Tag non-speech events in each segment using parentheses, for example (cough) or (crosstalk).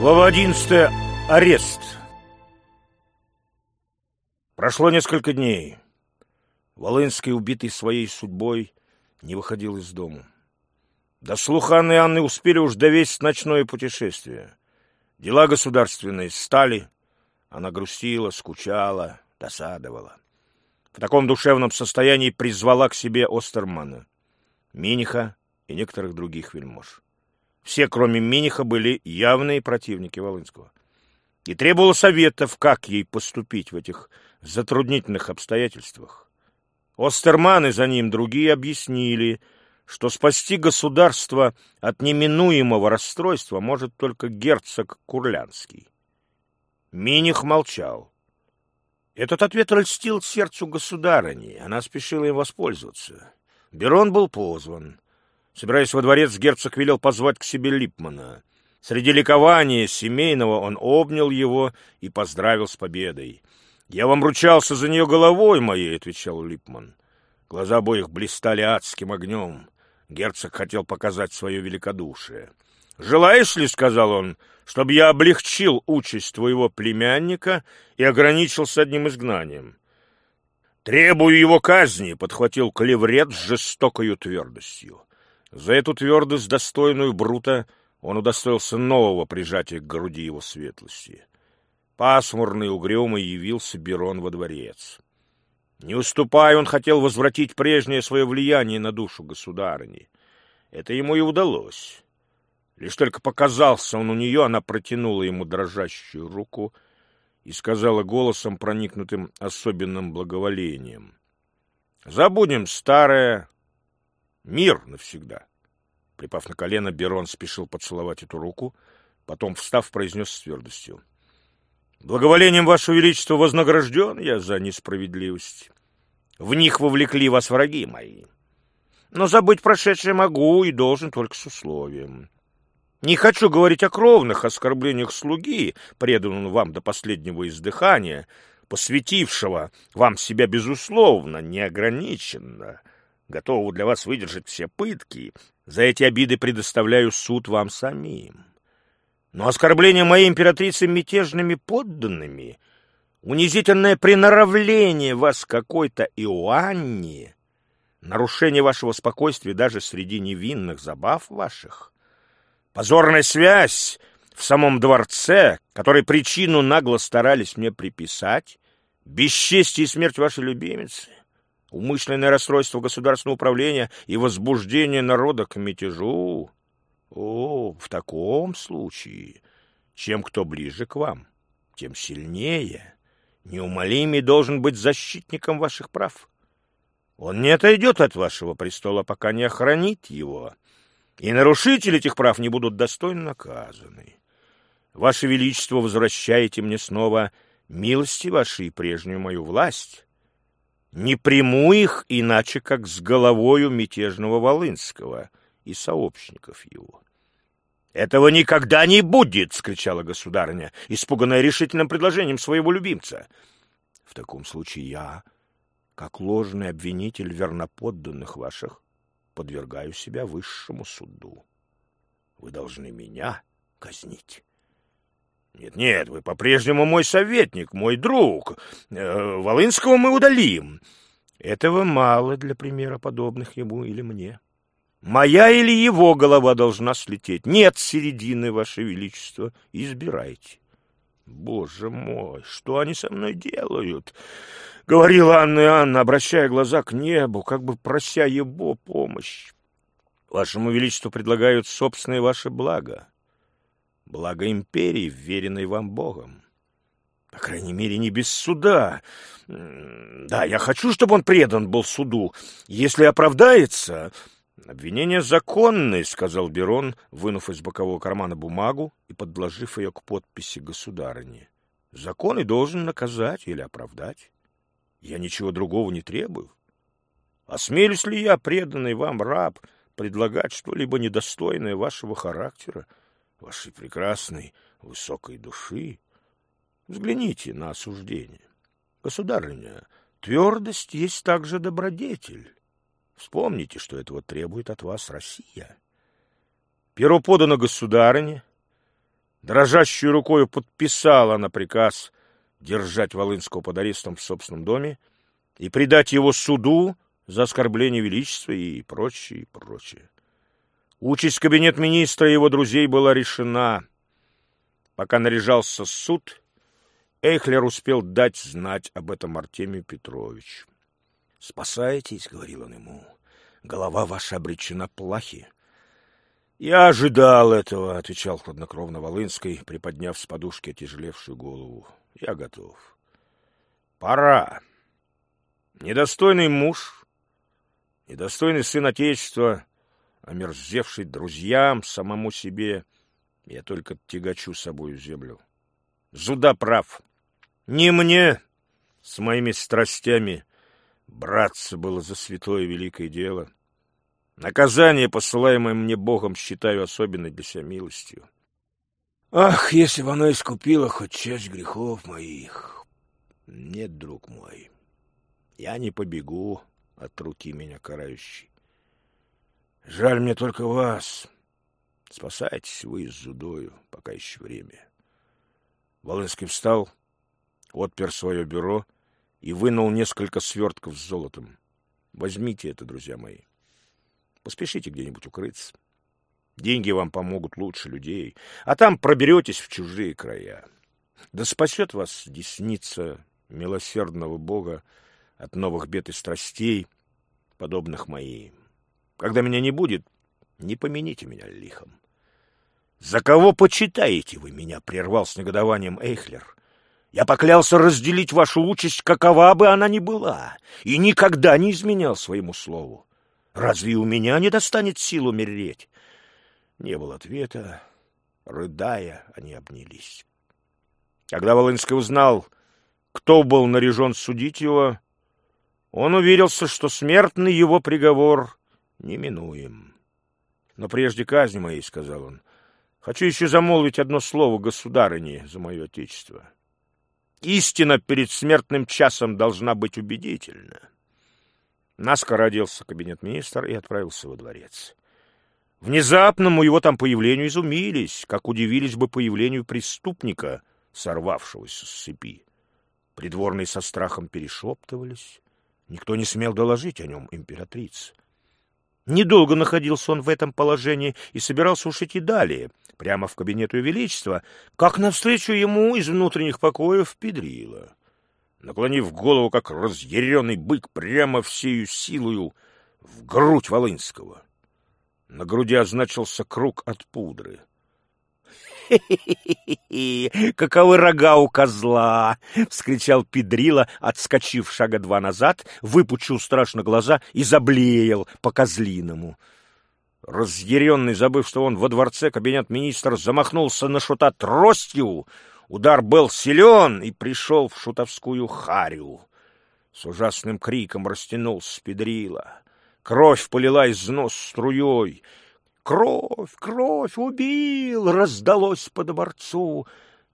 Глава 11. Арест. Прошло несколько дней. Волынский, убитый своей судьбой, не выходил из дома. До слуха Анны Анны успели уж довесить ночное путешествие. Дела государственные стали. Она грустила, скучала, досадовала. В таком душевном состоянии призвала к себе Остермана, Миниха и некоторых других вельмож. Все, кроме Миниха, были явные противники Волынского. И требовала советов, как ей поступить в этих затруднительных обстоятельствах. Остерман и за ним другие объяснили, что спасти государство от неминуемого расстройства может только герцог Курлянский. Миних молчал. Этот ответ льстил сердцу государыни, она спешила им воспользоваться. Берон был позван. Собираясь во дворец, герцог велел позвать к себе Липмана. Среди ликования семейного он обнял его и поздравил с победой. «Я вам ручался за нее головой моей», — отвечал Липман. Глаза обоих блистали адским огнем. Герцог хотел показать свое великодушие. «Желаешь ли, — сказал он, — чтобы я облегчил участь твоего племянника и ограничился одним изгнанием?» «Требую его казни», — подхватил клеврет с жестокою твердостью. За эту твердость, достойную Брута, он удостоился нового прижатия к груди его светлости. Пасмурный угрюмый явился Берон во дворец. Не уступая, он хотел возвратить прежнее свое влияние на душу государыни. Это ему и удалось. Лишь только показался он у нее, она протянула ему дрожащую руку и сказала голосом, проникнутым особенным благоволением. «Забудем старое, Мир навсегда. Припав на колено, Берон спешил поцеловать эту руку, потом, встав, произнес с твердостью. «Благоволением, Ваше Величество, вознагражден я за несправедливость. В них вовлекли вас враги мои. Но забыть прошедшее могу и должен только с условием. Не хочу говорить о кровных оскорблениях слуги, преданного вам до последнего издыхания, посвятившего вам себя безусловно, неограниченно» готового для вас выдержать все пытки, за эти обиды предоставляю суд вам самим. Но оскорбление моей императрицы мятежными подданными, унизительное приноравление вас какой-то Иоанне, нарушение вашего спокойствия даже среди невинных забав ваших, позорная связь в самом дворце, которой причину нагло старались мне приписать, бесчестие и смерть вашей любимицы, умышленное расстройство государственного управления и возбуждение народа к мятежу. О, в таком случае, чем кто ближе к вам, тем сильнее, неумолимый должен быть защитником ваших прав. Он не отойдет от вашего престола, пока не охранит его, и нарушители этих прав не будут достойно наказаны. Ваше Величество, возвращаете мне снова милости ваши и прежнюю мою власть, не приму их иначе, как с головою мятежного Волынского и сообщников его. «Этого никогда не будет!» — скричала государыня, испуганная решительным предложением своего любимца. «В таком случае я, как ложный обвинитель верноподданных ваших, подвергаю себя высшему суду. Вы должны меня казнить». Нет-нет, вы по-прежнему мой советник, мой друг. Э, Волынского мы удалим. Этого мало для примера подобных ему или мне. Моя или его голова должна слететь. Нет середины, Ваше Величество, избирайте. Боже мой, что они со мной делают? Говорила Анна и Анна, обращая глаза к небу, как бы прося его помощь. Вашему Величеству предлагают собственное ваше благо благо империи, вверенной вам Богом. По крайней мере, не без суда. Да, я хочу, чтобы он предан был суду. Если оправдается... Обвинение законное, — сказал Берон, вынув из бокового кармана бумагу и подложив ее к подписи государыни. Закон и должен наказать или оправдать. Я ничего другого не требую. Осмелюсь ли я, преданный вам раб, предлагать что-либо недостойное вашего характера? — вашей прекрасной высокой души. Взгляните на осуждение. Государыня, твердость есть также добродетель. Вспомните, что этого требует от вас Россия. Перо подано государыне. Дрожащей рукой подписала на приказ держать Волынского под арестом в собственном доме и предать его суду за оскорбление величества и прочее, и прочее. Участь кабинет министра и его друзей была решена. Пока наряжался суд, Эйхлер успел дать знать об этом Артемию Петровичу. «Спасайтесь», — говорил он ему, — «голова ваша обречена плахи». «Я ожидал этого», — отвечал хладнокровно Волынский, приподняв с подушки отяжелевшую голову. «Я готов». «Пора. Недостойный муж, недостойный сын Отечества, омерзевший друзьям, самому себе, я только тягачу собою землю. Зуда прав. Не мне с моими страстями браться было за святое великое дело. Наказание, посылаемое мне Богом, считаю особенной для себя милостью. Ах, если бы оно искупило хоть часть грехов моих! Нет, друг мой, я не побегу от руки меня карающей. Жаль мне только вас. Спасайтесь вы с Зудою, пока еще время. Волынский встал, отпер свое бюро и вынул несколько свертков с золотом. Возьмите это, друзья мои. Поспешите где-нибудь укрыться. Деньги вам помогут лучше людей, а там проберетесь в чужие края. Да спасет вас десница милосердного Бога от новых бед и страстей, подобных моим. Когда меня не будет, не помяните меня лихом. «За кого почитаете вы меня?» — прервал с негодованием Эйхлер. «Я поклялся разделить вашу участь, какова бы она ни была, и никогда не изменял своему слову. Разве у меня не достанет сил умереть?» Не было ответа. Рыдая, они обнялись. Когда Волынский узнал, кто был наряжен судить его, он уверился, что смертный его приговор неминуем. Но прежде казни моей, — сказал он, Хочу еще замолвить одно слово государыне за мое отечество. Истина перед смертным часом должна быть убедительна. Наскоро оделся кабинет министра и отправился во дворец. Внезапному его там появлению изумились, как удивились бы появлению преступника, сорвавшегося с цепи. Придворные со страхом перешептывались. Никто не смел доложить о нем императрице. Недолго находился он в этом положении и собирался уж идти далее, прямо в кабинет Ее Величества, как навстречу ему из внутренних покоев педрила. Наклонив голову, как разъяренный бык, прямо всею силою в грудь Волынского. На груди означился круг от пудры. (laughs) Каковы рога у козла! — вскричал Педрила, отскочив шага два назад, выпучил страшно глаза и заблеял по-козлиному. Разъяренный, забыв, что он во дворце, кабинет министра замахнулся на шута тростью. Удар был силен и пришел в шутовскую харю. С ужасным криком растянулся Педрила. Кровь полила из нос струей — Кровь, кровь, убил! Раздалось по дворцу.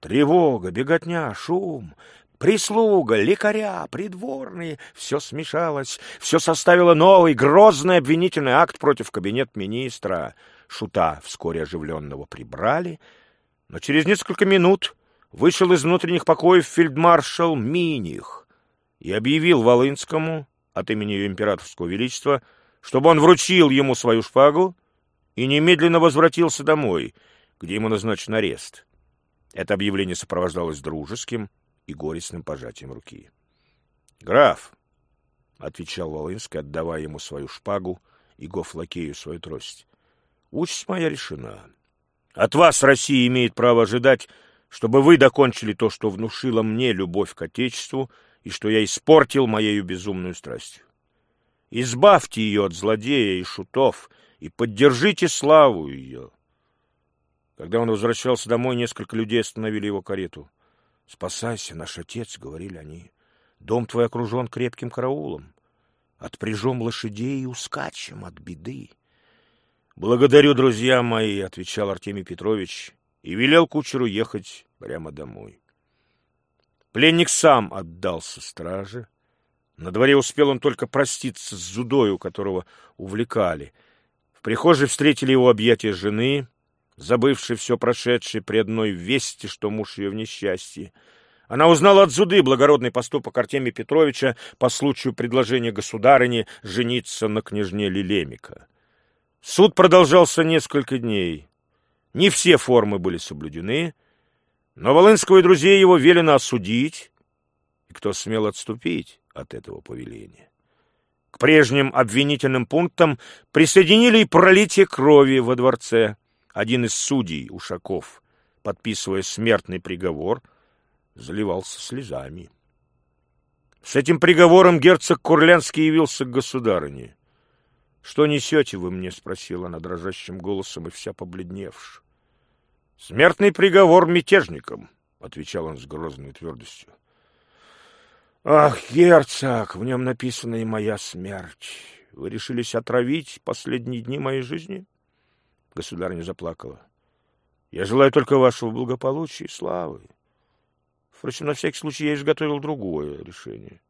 Тревога, беготня, шум. Прислуга, лекаря, придворные — все смешалось, все составило новый грозный обвинительный акт против кабинет министра. Шута вскоре оживленного прибрали, но через несколько минут вышел из внутренних покоев фельдмаршал Миних и объявил Волынскому от имени императорского величества, чтобы он вручил ему свою шпагу и немедленно возвратился домой, где ему назначен арест. Это объявление сопровождалось дружеским и горестным пожатием руки. «Граф», — отвечал Волынский, отдавая ему свою шпагу и гофлакею свою трость, — «участь моя решена. От вас Россия имеет право ожидать, чтобы вы докончили то, что внушило мне любовь к Отечеству и что я испортил моею безумную страстью. Избавьте ее от злодея и шутов — и поддержите славу ее. Когда он возвращался домой, несколько людей остановили его карету. «Спасайся, наш отец», — говорили они. «Дом твой окружен крепким караулом. Отпряжем лошадей и ускачем от беды». «Благодарю, друзья мои», — отвечал Артемий Петрович и велел кучеру ехать прямо домой. Пленник сам отдался страже. На дворе успел он только проститься с Зудою, которого увлекали — прихожей встретили его объятия жены, забывший все прошедшее при одной вести, что муж ее в несчастье. Она узнала от Зуды благородный поступок Артемия Петровича по случаю предложения государыни жениться на княжне Лилемика. Суд продолжался несколько дней. Не все формы были соблюдены, но Волынского и друзей его велено осудить, и кто смел отступить от этого повеления. К прежним обвинительным пунктам присоединили и пролитие крови во дворце. Один из судей, Ушаков, подписывая смертный приговор, заливался слезами. С этим приговором герцог Курлянский явился к государыне. — Что несете вы мне? — спросила она дрожащим голосом и вся побледневши. — Смертный приговор мятежникам, — отвечал он с грозной твердостью. — Ах, герцог, в нем написана и моя смерть. Вы решились отравить последние дни моей жизни? Государыня заплакала. — Я желаю только вашего благополучия и славы. Впрочем, на всякий случай я изготовил другое решение.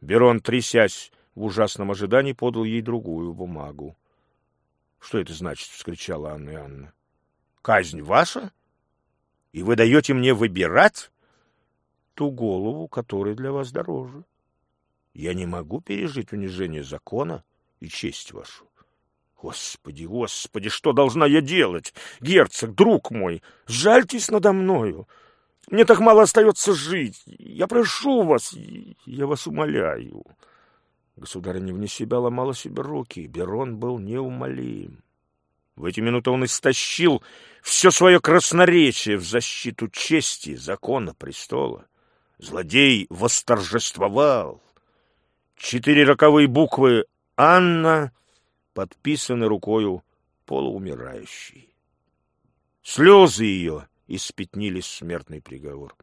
Берон, трясясь в ужасном ожидании, подал ей другую бумагу. — Что это значит? — вскричала Анна Иоанна. — Казнь ваша? И вы даете мне выбирать ту голову, которая для вас дороже? Я не могу пережить унижение закона и честь вашу. Господи, господи, что должна я делать? Герцог, друг мой, жальтесь надо мною. Мне так мало остается жить. Я прошу вас, я вас умоляю. Государыня вне себя ломала себе руки. Берон был неумолим. В эти минуты он истощил все свое красноречие в защиту чести, закона, престола. Злодей восторжествовал. Четыре роковые буквы «Анна» подписаны рукою полуумирающей. Слезы ее испятнили смертный приговор.